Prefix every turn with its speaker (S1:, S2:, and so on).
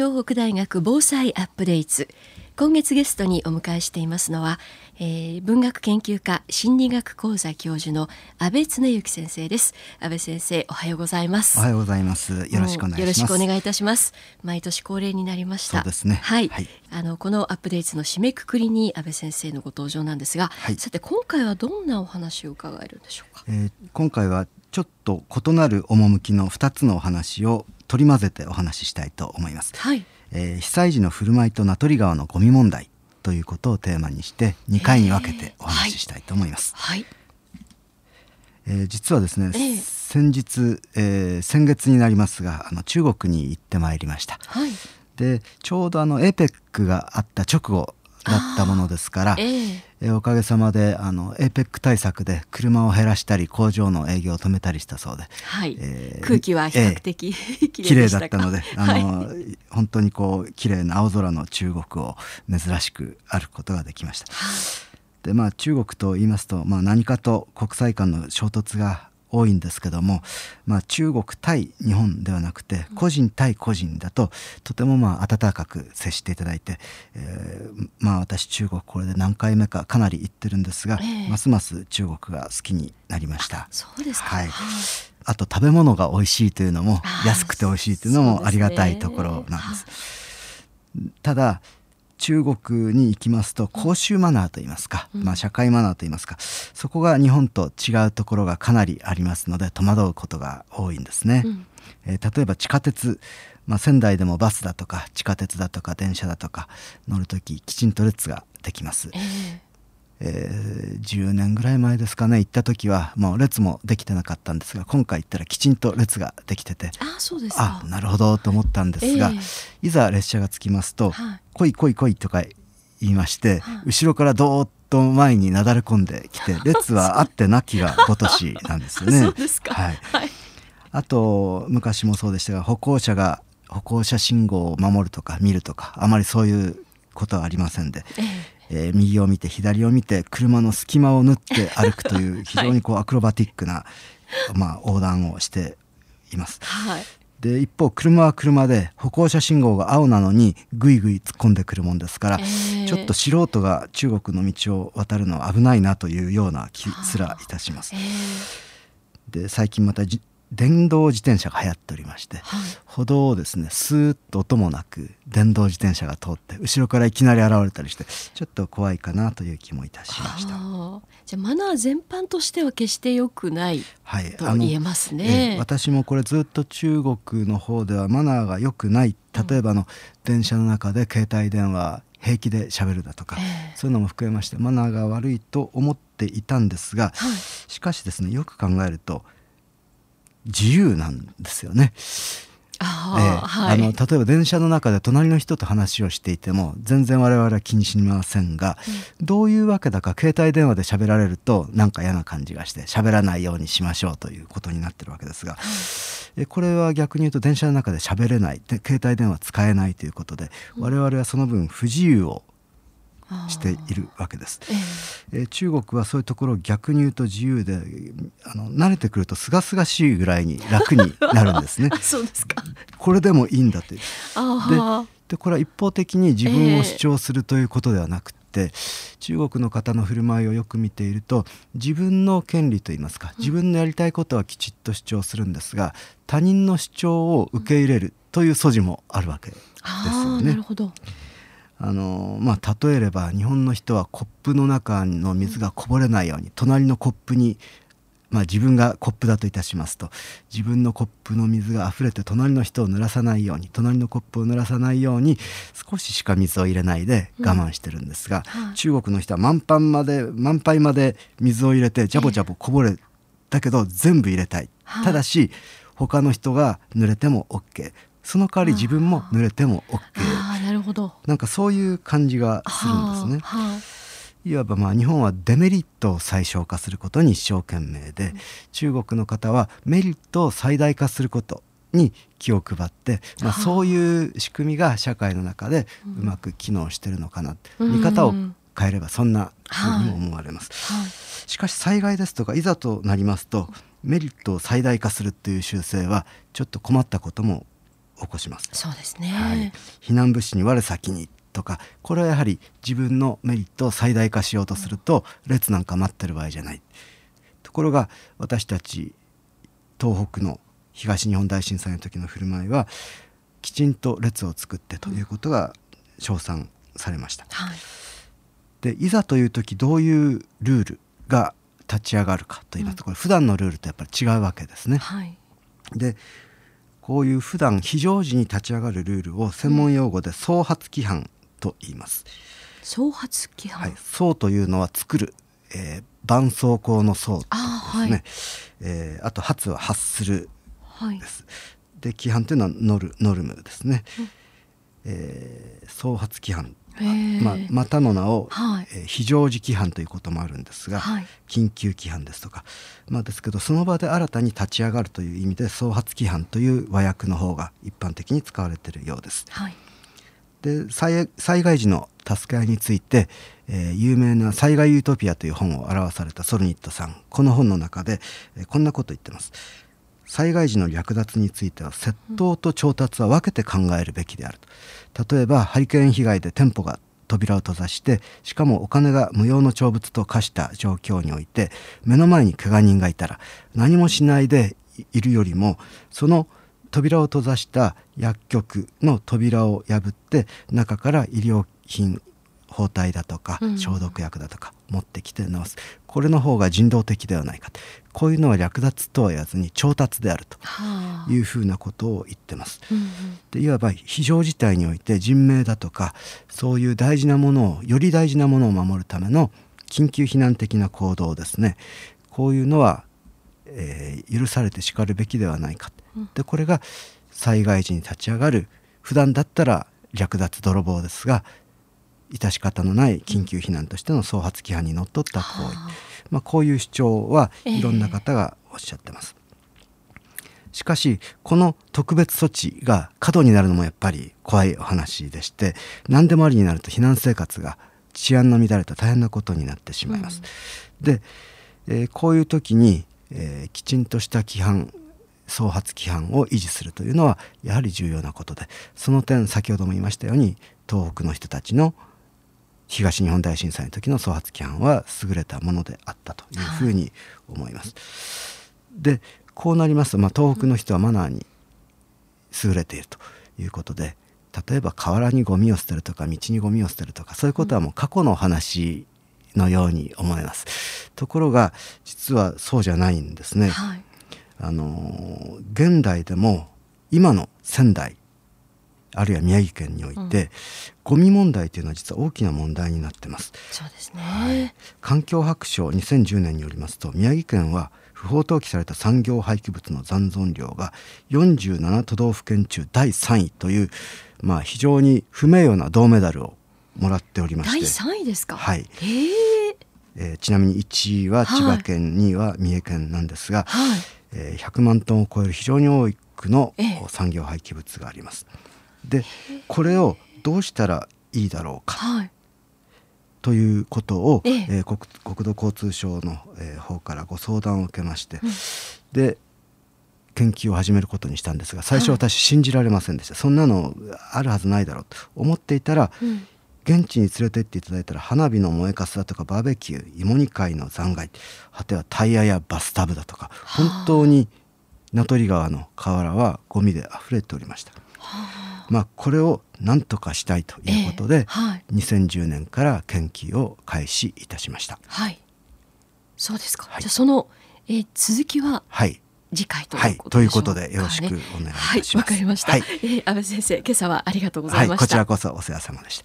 S1: 東北大学防災アップデート。今月ゲストにお迎えしていますのは、えー、文学研究家心理学講座教授の安倍恒之先生です。安倍先生おはようございます。
S2: おはようございます。よろしくお願いします、よろしくお願いいたします。
S1: 毎年恒例になりました。
S2: そうですね。
S1: はい、はい、あのこのアップデートの締めくくりに安倍先生のご登場なんですが、はい、さて今回はどんなお話を伺えるんでしょうか、
S2: えー、今回はちょっと異なる趣の2つのお話を取り混ぜてお話ししたいと思います、
S1: はい
S2: えー、被災時の振る舞いと名取川のゴミ問題ということをテーマにして2回に分けてお話ししたいと思います。
S1: はい、
S2: えー、実はですね、えー、先日、えー、先月になりますがあの中国に行ってまいりました。
S1: はい、
S2: でちょうどあの APEC があった直後だったものですから、えー、えおかげさまであの APEC 対策で車を減らしたり工場の営業を止めたりしたそうで、
S1: はい。えー、空気は比較的、え
S2: ー、綺麗だったのであの、はい、本当にこう綺麗な青空の中国を珍しく歩くことができました。でまあ、中国と言いますと、まあ、何かと国際間の衝突が多いんですけども、まあ、中国対日本ではなくて個人対個人だととてもまあ温かく接していただいて、えー、まあ私中国これで何回目かかなり行ってるんですが、えー、ますます中国が好きになりました。
S1: そうです
S2: はい。あと食べ物が美味しいというのも安くて美味しいというのもありがたいところなんです。ただ中国に行きますと公衆マナーといいますか、まあ、社会マナーといいますかそこが日本と違うところがかなりありますので戸惑うことが多いんですね。うん、えー、例えば地下鉄まあ、仙台でもバスだとか地下鉄だとか電車だとか乗る時きちんと列ができます、
S1: えー、
S2: えー、10年ぐらい前ですかね行った時はもう列もできてなかったんですが今回行ったらきちんと列ができてて
S1: あそうです
S2: あなるほどと思ったんですが、えー、いざ列車が着きますと「来い来い来い」とか言いまして、はい、後ろからどーっと前になだれ込んできて 列はあってなきがごとしなんですよね。
S1: そうですか、
S2: はい、はい、あと昔もそうでしたが歩行者が歩行者信号を守るとか見るとかあまりそういうことはありませんで、えーえー、右を見て左を見て車の隙間を縫って歩くという非常にこうアクロバティックな、まあ、横断をしています。
S1: はい。
S2: で一方車は車で歩行者信号が青なのにぐいぐい突っ込んでくるもんですから、えー、ちょっと素人が中国の道を渡るのは危ないなというような気すらいたします。えー、で最近また電動自転車が流行っておりまして、はい、歩道をですねスーッと音もなく電動自転車が通って後ろからいきなり現れたりしてちょっと怖いかなという気もいたしました。
S1: じゃあマナー全般としては決して良くないと言えますね、
S2: はい、私もこれずっと中国の方ではマナーが良くない。例えばの、電車の中で携帯電話平気で喋るだとか、えー、そういうのも含めましてマナーが悪いと思っていたんですが、はい、しかしですねよく考えると自由なんですよね。
S1: あえーはい、
S2: あの例えば電車の中で隣の人と話をしていても全然我々は気にしませんが、うん、どういうわけだか携帯電話で喋られるとなんか嫌な感じがして喋らないようにしましょうということになってるわけですが、えこれは逆に言うと電車の中で喋れないで携帯電話使えないということで、我々はその分不自由をしているわけです。えー、中国はそういうところを逆に言うと自由であの慣れてくると清々しいぐらいに楽になるんですね。
S1: そうですか
S2: これでもいいんだという。でこれは一方的に自分を主張するということではなくて、えー、中国の方の振る舞いをよく見ていると自分の権利といいますか自分のやりたいことはきちっと主張するんですが他人の主張を受け入れるという素地もあるわけですよね。
S1: なるほど
S2: あのまあ、例えれば日本の人はコップの中の水がこぼれないように隣のコップに、まあ、自分がコップだといたしますと自分のコップの水が溢れて隣の人を濡らさないように隣のコップを濡らさないように少ししか水を入れないで我慢してるんですが、うん中国の人は満杯まで満杯まで水を入れてジャボジャボこぼれ、だけど全部入れたい、ただし他の人が濡れても OK その代わり自分も濡れても OK
S1: なるほど。
S2: なんかそういう感じがするんですね。いわばまあ日本はデメリットを最小化することに一生懸命で、うん、中国の方はメリットを最大化することに気を配って、まあ、そういう仕組みが社会の中でうまく機能してるのかな、うん、見方を変えればそんなふうにも思われます。はい。はい、しかし災害ですとかいざとなりますとメリットを最大化するっていう習性はちょっと困ったことも起こします。
S1: そうですね、
S2: はい、避難物資に我先にとかこれはやはり自分のメリットを最大化しようとすると、列なんか待ってる場合じゃない。ところが私たち東北の東日本大震災の時の振る舞いはきちんと列を作ってということが称賛されました。
S1: はい。
S2: でいざという時どういうルールが立ち上がるかと言いますと、これ普段のルールとやっぱり違うわけですね。
S1: はい。
S2: でこういう普段非常時に立ち上がるルールを専門用語で創発規範と言います。
S1: 創発規範、
S2: はい、創というのは作る、えー、絆創膏の創ですね。
S1: あーはい
S2: えーあと発は発する
S1: はい
S2: です。で規範というのはノルノルムですね。えー創発規範、まあ、またの名を、
S1: はい
S2: えー非常時規範ということもあるんですが、
S1: はい
S2: 緊急規範ですとか、まあ、ですけどその場で新たに立ち上がるという意味で創発規範という和訳の方が一般的に使われているようです。
S1: はい
S2: で災災害時の助け合いについて、えー有名な「災害ユートピア」という本を表されたソルニットさんこの本の中で、えーこんなこと言ってます。災害時の略奪については窃盗と調達は分けて考えるべきであると例えばハリケーン被害で店舗が扉を閉ざしてしかもお金が無用の長物と化した状況において目の前に怪我人がいたら何もしないでいるよりもその扉を閉ざした薬局の扉を破って中から医療品包帯だとか
S1: うん。
S2: 消毒薬だとか持ってきて治す、これの方が人道的ではないかこういうのは略奪とは言わずに調達であると。
S1: はあ。
S2: いうふうなことを言ってます。
S1: うんうん。
S2: でいわば非常事態において人命だとかそういう大事なものをより大事なものを守るための緊急避難的な行動ですね。こういうのは、えー許されてしかるべきではないか、でこれが災害時に立ち上がる普段だったら略奪泥棒ですが致し方のない緊急避難としての創発規範にのっとった行為、
S1: はあ
S2: まあ、こういう主張は
S1: ええ
S2: いろんな方がおっしゃってます。しかしこの特別措置が過度になるのもやっぱり怖いお話でして何でもありになると避難生活が治安の乱れた大変なことになってしまいます。で、えーこういう時に、えーきちんとした規範創発規範を維持するというのはやはり重要なことでその点先ほども言いましたように東北の人たちの東日本大震災の時の創発規範は優れたものであったというふうに思います。でこうなりますと、まあ、東北の人はマナーに優れているということで例えば河原にゴミを捨てるとか道にゴミを捨てるとかそういうことはもう過去の話のように思います。ところが実はそうじゃないんですね。
S1: はい
S2: あの現代でも今の仙台あるいは宮城県において、ゴミ問題というのは実は大きな問題になってます。
S1: そうですね、
S2: 環境白書2010年によりますと宮城県は不法投棄された産業廃棄物の残存量が47都道府県中第3位という、まあ、非常に不名誉な銅メダルをもらっておりまして。
S1: 第三位ですか？
S2: はい。
S1: ええ
S2: えーちなみに1位は千葉県、2位は三重県なんですが、
S1: はい。
S2: えー100万トンを超える非常に多くの
S1: ええ。
S2: 産業廃棄物があります。でこれをどうしたらいいだろうか。
S1: はい。
S2: ということを、
S1: ええ。
S2: えー国国土交通省の、えー方からご相談を受けまして、
S1: うん。
S2: で研究を始めることにしたんですが最初
S1: はい。
S2: 私信じられませんでした、そんなのあるはずないだろうと思っていたら
S1: うん。
S2: 現地に連れてっていただいたら花火の燃えかすだとかバーベキュー芋煮会の残骸果てはタイヤやバスタブだとか
S1: はあ。
S2: 本当に名取川の河原はゴミで溢れておりました。
S1: はあ
S2: まあこれを何とかしたいということで、
S1: ええはい。
S2: 2010年から研究を開始いたしました。
S1: はい。そうですか、
S2: はい。
S1: じゃあその、えー続きは
S2: はい、
S1: 次回と
S2: はい。いう
S1: ことでしょうか。ね
S2: とでよろしくお願いします。
S1: はいわかりました、
S2: はい、
S1: えー安倍先生今朝はありがとうござ
S2: はいい、
S1: ました、
S2: こちらこそお世話様でした。